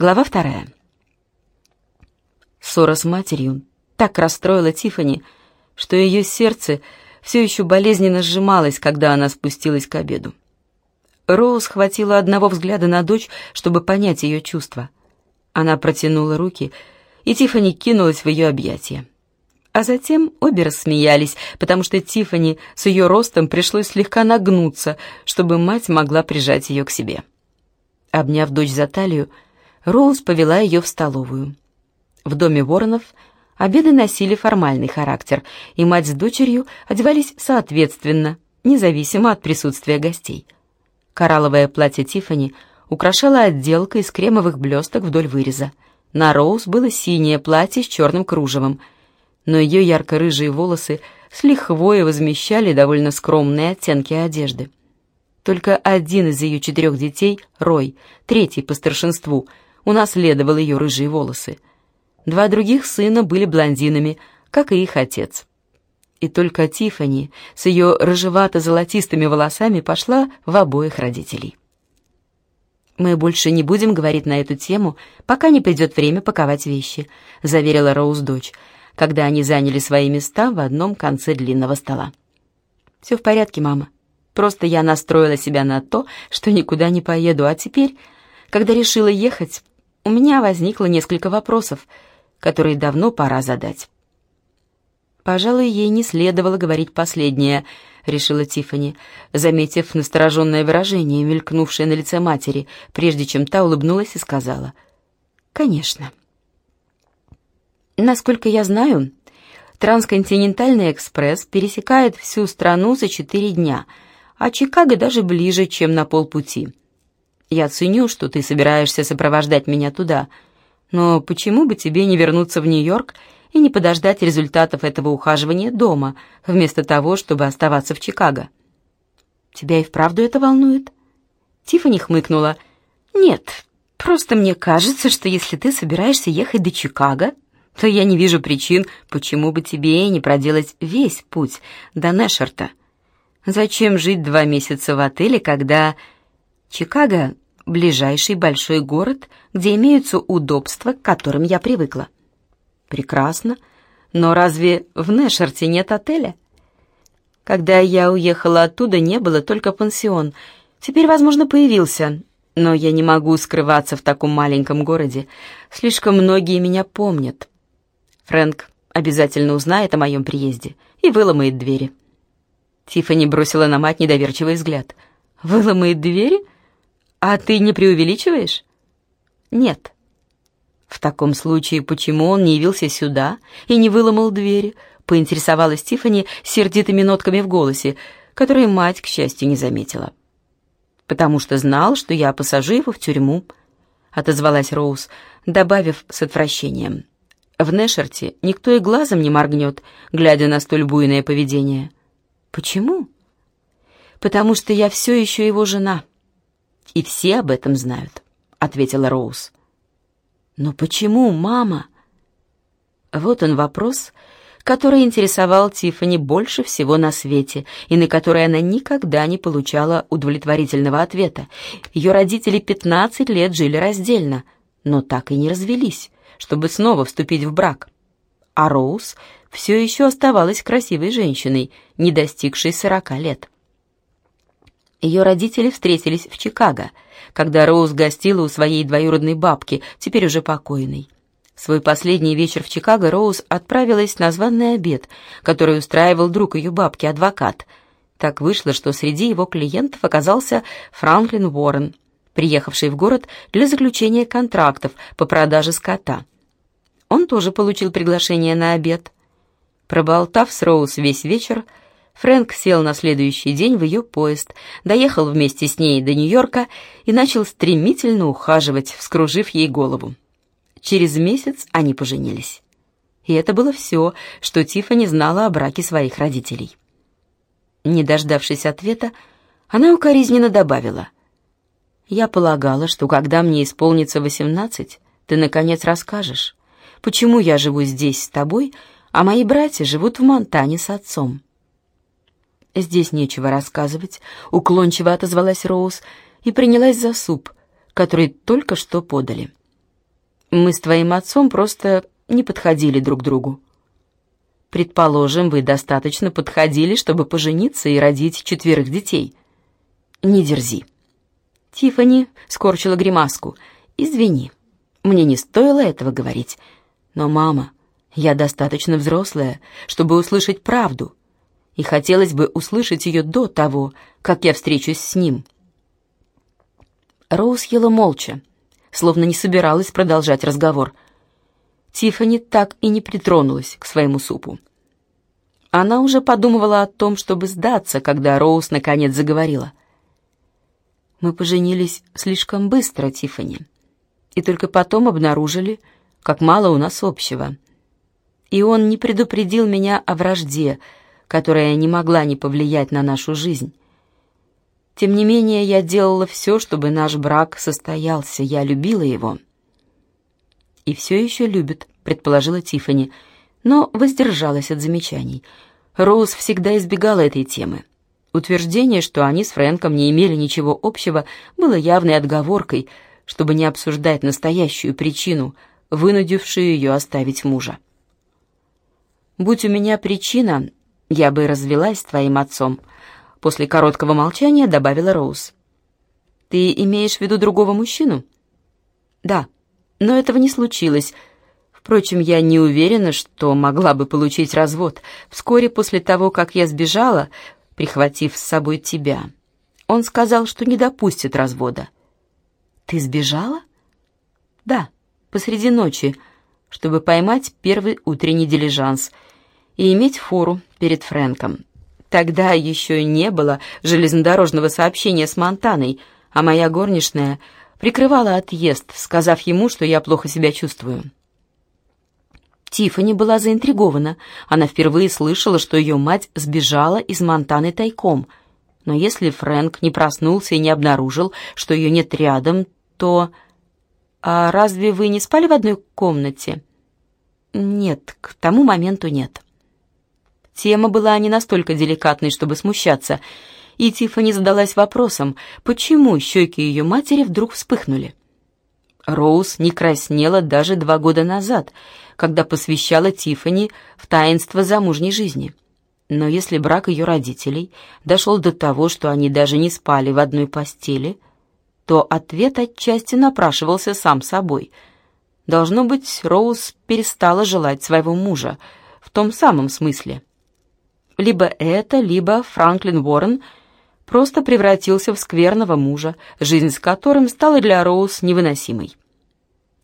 Глава вторая. Ссора с матерью так расстроила Тифани, что ее сердце все еще болезненно сжималось, когда она спустилась к обеду. Роуз хватило одного взгляда на дочь, чтобы понять ее чувства. Она протянула руки, и Тифани кинулась в ее объятия. А затем обе рассмеялись, потому что Тифани с ее ростом пришлось слегка нагнуться, чтобы мать могла прижать ее к себе. Обняв дочь за талию, Роуз повела ее в столовую. В доме Воронов обеды носили формальный характер, и мать с дочерью одевались соответственно, независимо от присутствия гостей. Коралловое платье Тифани украшала отделка из кремовых блесток вдоль выреза. На Роуз было синее платье с черным кружевом, но ее ярко-рыжие волосы с лихвой возмещали довольно скромные оттенки одежды. Только один из ее четырех детей, Рой, третий по старшинству, унаследовал ее рыжие волосы. Два других сына были блондинами, как и их отец. И только Тифани с ее рыжевато-золотистыми волосами пошла в обоих родителей. «Мы больше не будем говорить на эту тему, пока не придет время паковать вещи», — заверила Роуз дочь, когда они заняли свои места в одном конце длинного стола. «Все в порядке, мама. Просто я настроила себя на то, что никуда не поеду, а теперь, когда решила ехать, у меня возникло несколько вопросов, которые давно пора задать. Пожалуй, ей не следовало говорить последнее, решила Тифани, заметив настороженное выражение, мелькнувшее на лице матери, прежде чем та улыбнулась и сказала: "Конечно. Насколько я знаю, трансконтинентальный экспресс пересекает всю страну за четыре дня, а Чикаго даже ближе, чем на полпути. Я ценю, что ты собираешься сопровождать меня туда, но почему бы тебе не вернуться в Нью-Йорк и не подождать результатов этого ухаживания дома, вместо того, чтобы оставаться в Чикаго? Тебя и вправду это волнует? Тиффани хмыкнула. Нет, просто мне кажется, что если ты собираешься ехать до Чикаго, то я не вижу причин, почему бы тебе не проделать весь путь до Нэшерта. Зачем жить два месяца в отеле, когда Чикаго — ближайший большой город, где имеются удобства, к которым я привыкла. Прекрасно. Но разве в Нэшерте нет отеля? Когда я уехала оттуда, не было только пансион. Теперь, возможно, появился. Но я не могу скрываться в таком маленьком городе. Слишком многие меня помнят. Фрэнк обязательно узнает о моем приезде и выломает двери. Тиффани бросила на мать недоверчивый взгляд. «Выломает двери? А ты не преувеличиваешь? Нет. В таком случае, почему он не явился сюда и не выломал двери? Поинтересовалась Тифани сердитыми нотками в голосе, которые мать, к счастью, не заметила. Потому что знал, что я посажу его в тюрьму, отозвалась Роуз, добавив с отвращением. В Нэшерте никто и глазом не моргнет, глядя на столь буйное поведение. Почему? Потому что я все еще его жена и все об этом знают», — ответила Роуз. «Но почему, мама?» Вот он вопрос, который интересовал Тиффани больше всего на свете и на который она никогда не получала удовлетворительного ответа. Ее родители 15 лет жили раздельно, но так и не развелись, чтобы снова вступить в брак. А Роуз все еще оставалась красивой женщиной, не достигшей 40 лет. Ее родители встретились в Чикаго, когда Роуз гостила у своей двоюродной бабки, теперь уже покойной. В свой последний вечер в Чикаго Роуз отправилась на званный обед, который устраивал друг ее бабки, адвокат. Так вышло, что среди его клиентов оказался Франклин Уоррен, приехавший в город для заключения контрактов по продаже скота. Он тоже получил приглашение на обед. Проболтав с Роуз весь вечер, Фрэнк сел на следующий день в ее поезд, доехал вместе с ней до Нью-Йорка и начал стремительно ухаживать, вскружив ей голову. Через месяц они поженились. И это было все, что Тиффани знала о браке своих родителей. Не дождавшись ответа, она укоризненно добавила. «Я полагала, что когда мне исполнится восемнадцать, ты, наконец, расскажешь, почему я живу здесь с тобой, а мои братья живут в Монтане с отцом». «Здесь нечего рассказывать», — уклончиво отозвалась Роуз и принялась за суп, который только что подали. Мы с твоим отцом просто не подходили друг другу. Предположим, вы достаточно подходили, чтобы пожениться и родить четверых детей. Не дерзи. Тифани скорчила гримаску. Извини, мне не стоило этого говорить. Но, мама, я достаточно взрослая, чтобы услышать правду, и хотелось бы услышать ее до того, как я встречусь с ним. Роуз ела молча, словно не собиралась продолжать разговор — Тиффани так и не притронулась к своему супу. Она уже подумывала о том, чтобы сдаться, когда Роуз наконец заговорила. «Мы поженились слишком быстро, Тиффани, и только потом обнаружили, как мало у нас общего. И он не предупредил меня о вражде, которая не могла не повлиять на нашу жизнь. Тем не менее, я делала все, чтобы наш брак состоялся, я любила его» и все еще любит», — предположила Тиффани, но воздержалась от замечаний. Роуз всегда избегала этой темы. Утверждение, что они с Фрэнком не имели ничего общего, было явной отговоркой, чтобы не обсуждать настоящую причину, вынудившую ее оставить мужа. «Будь у меня причина, я бы развелась с твоим отцом», — после короткого молчания добавила Роуз. «Ты имеешь в виду другого мужчину?» «Да», но этого не случилось. Впрочем, я не уверена, что могла бы получить развод. Вскоре после того, как я сбежала, прихватив с собой тебя, он сказал, что не допустит развода. Ты сбежала? Да, посреди ночи, чтобы поймать первый утренний дилижанс и иметь фору перед Фрэнком. Тогда еще не было железнодорожного сообщения с Монтаной, а моя горничная — прикрывала отъезд, сказав ему, что я плохо себя чувствую. Тиффани была заинтригована. Она впервые слышала, что ее мать сбежала из Монтаны тайком. Но если Фрэнк не проснулся и не обнаружил, что ее нет рядом, то... «А разве вы не спали в одной комнате?» «Нет, к тому моменту нет». Тема была не настолько деликатной, чтобы смущаться, и Тиффани задалась вопросом, почему щеки ее матери вдруг вспыхнули. Роуз не краснела даже два года назад, когда посвящала Тиффани в таинство замужней жизни. Но если брак ее родителей дошел до того, что они даже не спали в одной постели, то ответ отчасти напрашивался сам собой. Должно быть, Роуз перестала желать своего мужа в том самом смысле. Либо это, либо Франклин Уоррен — просто превратился в скверного мужа, жизнь с которым стала для Роуз невыносимой.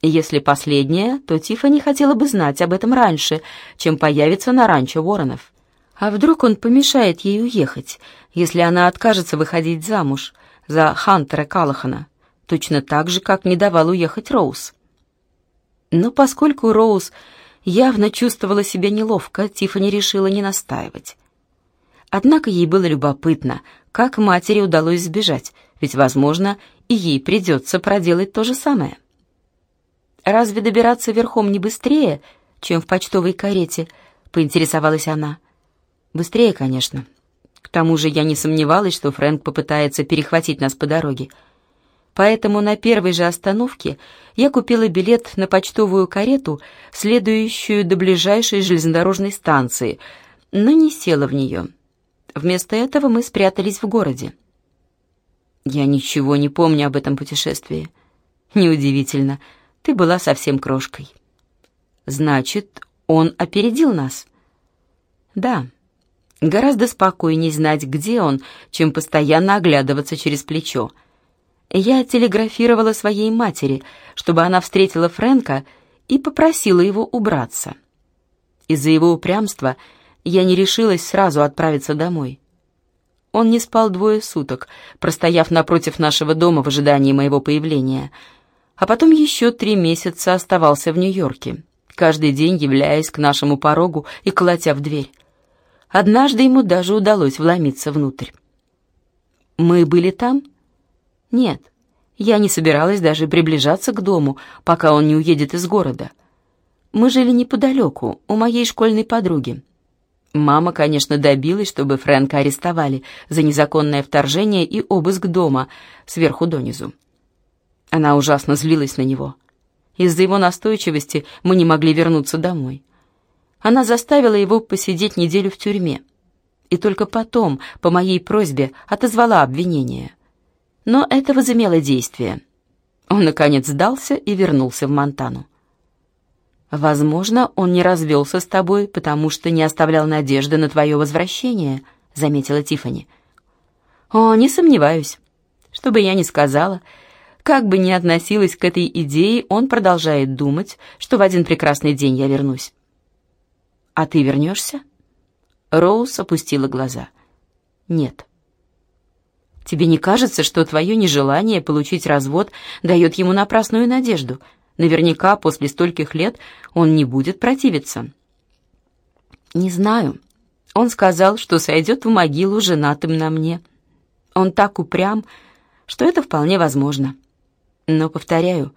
Если последнее, то Тиффани хотела бы знать об этом раньше, чем появится на ранчо Воронов. А вдруг он помешает ей уехать, если она откажется выходить замуж за Хантера Калахана, точно так же, как не давал уехать Роуз? Но поскольку Роуз явно чувствовала себя неловко, Тиффани решила не настаивать. Однако ей было любопытно, как матери удалось сбежать, ведь, возможно, и ей придется проделать то же самое. «Разве добираться верхом не быстрее, чем в почтовой карете?» — поинтересовалась она. «Быстрее, конечно. К тому же я не сомневалась, что Фрэнк попытается перехватить нас по дороге. Поэтому на первой же остановке я купила билет на почтовую карету, следующую до ближайшей железнодорожной станции, но не села в нее». Вместо этого мы спрятались в городе. Я ничего не помню об этом путешествии. Неудивительно, ты была совсем крошкой. Значит, он опередил нас? Да. Гораздо спокойнее знать, где он, чем постоянно оглядываться через плечо. Я телеграфировала своей матери, чтобы она встретила Фрэнка и попросила его убраться. Из-за его упрямства я не решилась сразу отправиться домой. Он не спал двое суток, простояв напротив нашего дома в ожидании моего появления, а потом еще три месяца оставался в Нью-Йорке, каждый день являясь к нашему порогу и колотя в дверь. Однажды ему даже удалось вломиться внутрь. «Мы были там?» «Нет, я не собиралась даже приближаться к дому, пока он не уедет из города. Мы жили неподалеку, у моей школьной подруги. Мама, конечно, добилась, чтобы Фрэнка арестовали за незаконное вторжение и обыск дома сверху донизу. Она ужасно злилась на него. Из-за его настойчивости мы не могли вернуться домой. Она заставила его посидеть неделю в тюрьме. И только потом, по моей просьбе, отозвала обвинение. Но это возымело действие. Он, наконец, сдался и вернулся в Монтану. «Возможно, он не развелся с тобой, потому что не оставлял надежды на твое возвращение», — заметила Тифани. «О, не сомневаюсь. Что бы я ни сказала, как бы ни относилась к этой идее, он продолжает думать, что в один прекрасный день я вернусь». «А ты вернешься?» Роуз опустила глаза. «Нет». «Тебе не кажется, что твое нежелание получить развод дает ему напрасную надежду?» Наверняка после стольких лет он не будет противиться. Не знаю. Он сказал, что сойдет в могилу женатым на мне. Он так упрям, что это вполне возможно. Но, повторяю,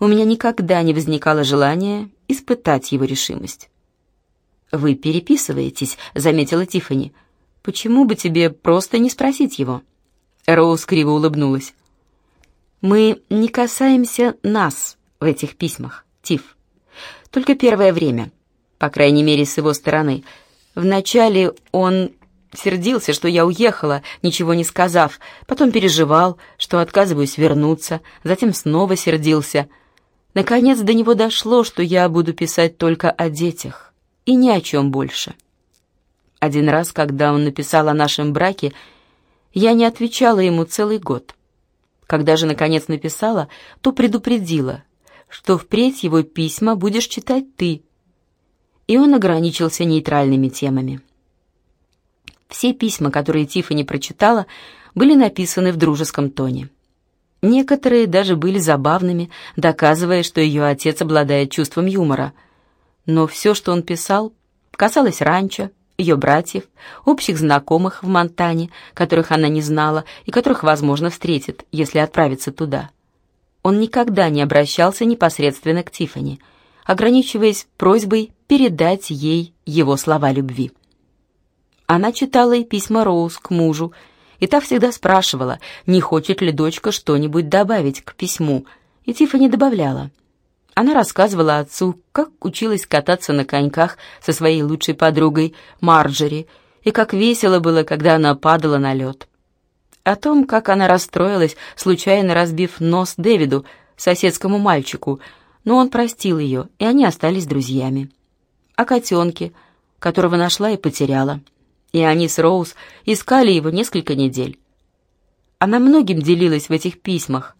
у меня никогда не возникало желания испытать его решимость. «Вы переписываетесь», — заметила Тиффани. «Почему бы тебе просто не спросить его?» Роуз криво улыбнулась. «Мы не касаемся нас», в этих письмах, Тиф. Только первое время, по крайней мере, с его стороны. Вначале он сердился, что я уехала, ничего не сказав, потом переживал, что отказываюсь вернуться, затем снова сердился. Наконец до него дошло, что я буду писать только о детях и ни о чем больше. Один раз, когда он написал о нашем браке, я не отвечала ему целый год. Когда же, наконец, написала, то предупредила, что впредь его письма будешь читать ты. И он ограничился нейтральными темами. Все письма, которые Тиффани прочитала, были написаны в дружеском тоне. Некоторые даже были забавными, доказывая, что ее отец обладает чувством юмора. Но все, что он писал, касалось ранчо, ее братьев, общих знакомых в Монтане, которых она не знала и которых, возможно, встретит, если отправится туда он никогда не обращался непосредственно к Тифани, ограничиваясь просьбой передать ей его слова любви. Она читала и письма Роуз к мужу, и та всегда спрашивала, не хочет ли дочка что-нибудь добавить к письму, и Тифани добавляла. Она рассказывала отцу, как училась кататься на коньках со своей лучшей подругой Марджери, и как весело было, когда она падала на лед о том, как она расстроилась, случайно разбив нос Дэвиду, соседскому мальчику, но он простил ее, и они остались друзьями. О котенке, которого нашла и потеряла. И они с Роуз искали его несколько недель. Она многим делилась в этих письмах,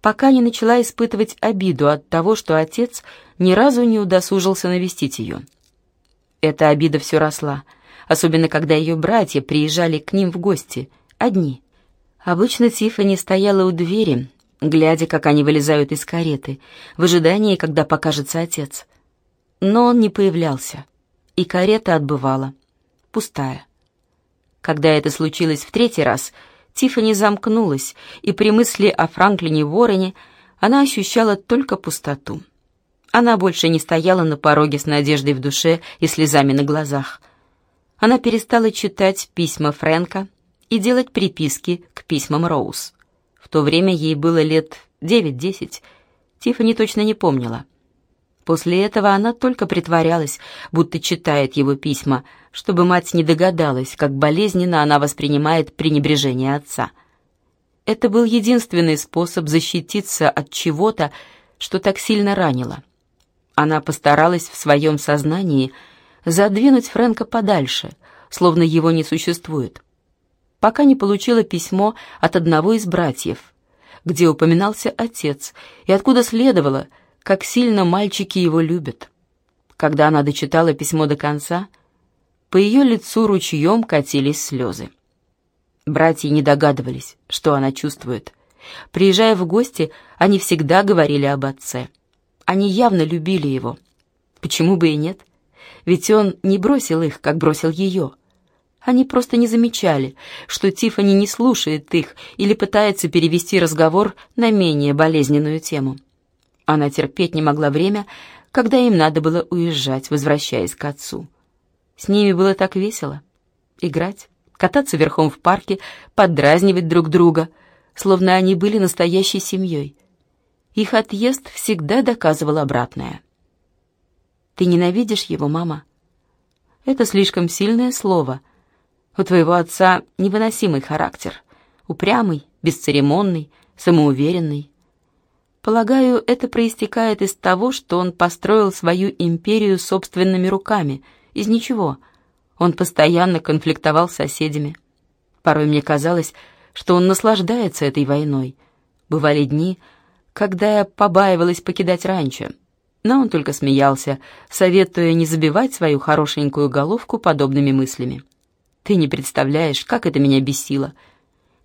пока не начала испытывать обиду от того, что отец ни разу не удосужился навестить ее. Эта обида все росла, особенно когда ее братья приезжали к ним в гости, одни — Обычно Тиффани стояла у двери, глядя, как они вылезают из кареты, в ожидании, когда покажется отец. Но он не появлялся, и карета отбывала, пустая. Когда это случилось в третий раз, Тиффани замкнулась, и при мысли о Франклине Вороне она ощущала только пустоту. Она больше не стояла на пороге с надеждой в душе и слезами на глазах. Она перестала читать письма Фрэнка, и делать приписки к письмам Роуз. В то время ей было лет девять-десять. Тиффани точно не помнила. После этого она только притворялась, будто читает его письма, чтобы мать не догадалась, как болезненно она воспринимает пренебрежение отца. Это был единственный способ защититься от чего-то, что так сильно ранило. Она постаралась в своем сознании задвинуть Фрэнка подальше, словно его не существует пока не получила письмо от одного из братьев, где упоминался отец, и откуда следовало, как сильно мальчики его любят. Когда она дочитала письмо до конца, по ее лицу ручьем катились слезы. Братья не догадывались, что она чувствует. Приезжая в гости, они всегда говорили об отце. Они явно любили его. Почему бы и нет? Ведь он не бросил их, как бросил ее. Они просто не замечали, что Тиффани не слушает их или пытается перевести разговор на менее болезненную тему. Она терпеть не могла время, когда им надо было уезжать, возвращаясь к отцу. С ними было так весело. Играть, кататься верхом в парке, поддразнивать друг друга, словно они были настоящей семьей. Их отъезд всегда доказывал обратное. «Ты ненавидишь его, мама?» «Это слишком сильное слово. У твоего отца невыносимый характер. Упрямый, бесцеремонный, самоуверенный. Полагаю, это проистекает из того, что он построил свою империю собственными руками, из ничего. Он постоянно конфликтовал с соседями. Порой мне казалось, что он наслаждается этой войной. Бывали дни, когда я побаивалась покидать ранчо, но он только смеялся, советуя не забивать свою хорошенькую головку подобными мыслями. Ты не представляешь, как это меня бесило —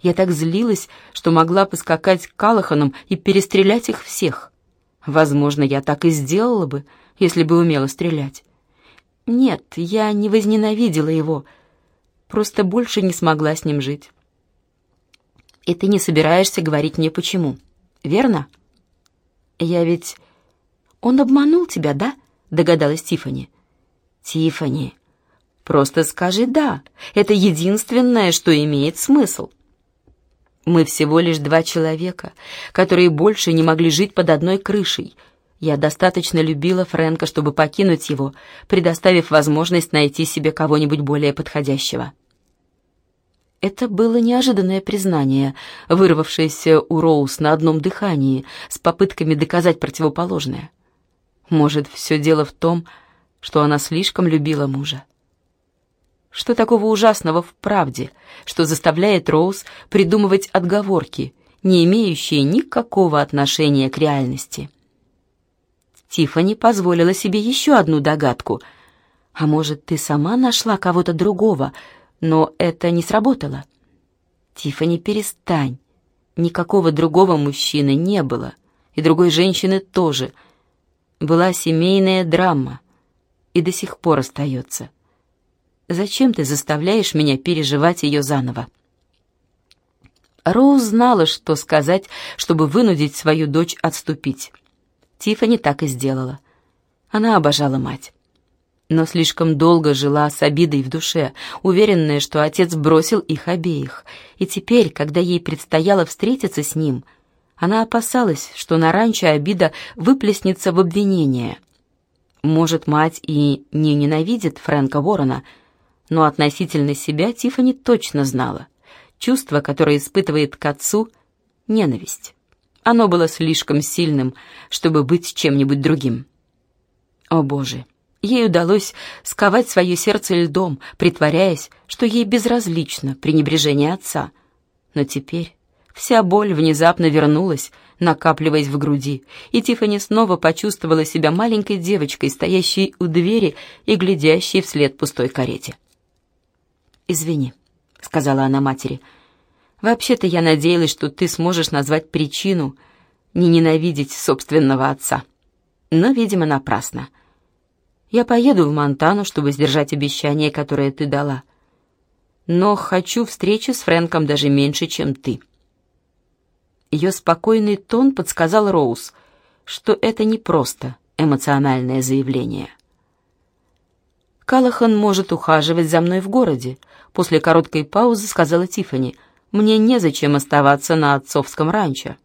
я так злилась, что могла поскакать к Калаханам и перестрелять их всех. Возможно, я так и сделала бы, если бы умела стрелять. Нет, я не возненавидела его, просто больше не смогла с ним жить. И ты не собираешься говорить мне почему, верно? Я ведь... Он обманул тебя, да? Догадалась Тифани. Тифани, просто скажи «да». Это единственное, что имеет смысл. Мы всего лишь два человека, которые больше не могли жить под одной крышей. Я достаточно любила Фрэнка, чтобы покинуть его, предоставив возможность найти себе кого-нибудь более подходящего. Это было неожиданное признание, вырвавшееся у Роуз на одном дыхании, с попытками доказать противоположное. Может, все дело в том, что она слишком любила мужа. Что такого ужасного в правде, что заставляет Роуз придумывать отговорки, не имеющие никакого отношения к реальности? Тиффани позволила себе еще одну догадку. А может, ты сама нашла кого-то другого, но это не сработало? Тиффани, перестань. Никакого другого мужчины не было, и другой женщины тоже. Была семейная драма, и до сих пор остается. Зачем ты заставляешь меня переживать ее заново?» Роуз знала, что сказать, чтобы вынудить свою дочь отступить. Тиффани так и сделала. Она обожала мать. Но слишком долго жила с обидой в душе, уверенная, что отец бросил их обеих. И теперь, когда ей предстояло встретиться с ним, она опасалась, что на ранчо обида выплеснется в обвинение. Может, мать и не ненавидит Фрэнка Ворона, но относительно себя Тифани точно знала. Чувство, которое испытывает к отцу — ненависть. Оно было слишком сильным, чтобы быть чем-нибудь другим. О боже, ей удалось сковать свое сердце льдом, притворяясь, что ей безразлично пренебрежение отца. Но теперь вся боль внезапно вернулась, накапливаясь в груди, и Тифани снова почувствовала себя маленькой девочкой, стоящей у двери и глядящей вслед пустой карете. «Извини», — сказала она матери. «Вообще-то я надеялась, что ты сможешь назвать причину не ненавидеть собственного отца. Но, видимо, напрасно. Я поеду в Монтану, чтобы сдержать обещание, которое ты дала. Но хочу встречи с Фрэнком даже меньше, чем ты». Ее спокойный тон подсказал Роуз, что это не просто эмоциональное заявление. Калахан может ухаживать за мной в городе. После короткой паузы сказала Тифани: «Мне незачем оставаться на отцовском ранчо».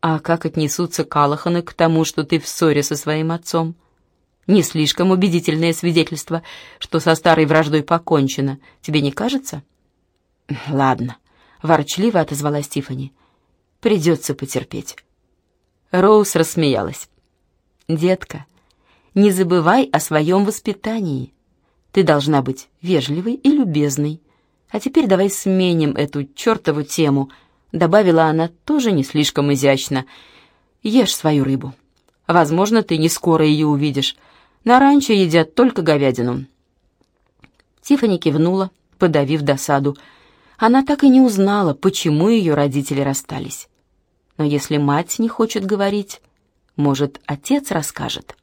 «А как отнесутся Калаханы к тому, что ты в ссоре со своим отцом?» «Не слишком убедительное свидетельство, что со старой враждой покончено. Тебе не кажется?» «Ладно», — ворчливо отозвалась Тифани. «Придется потерпеть». Роуз рассмеялась. «Детка, не забывай о своем воспитании. Ты должна быть вежливой и любезной. А теперь давай сменим эту чертову тему», — добавила она тоже не слишком изящно. «Ешь свою рыбу. Возможно, ты не скоро ее увидишь. На ранчо едят только говядину». Тиффани кивнула, подавив досаду. Она так и не узнала, почему ее родители расстались. Но если мать не хочет говорить, может, отец расскажет.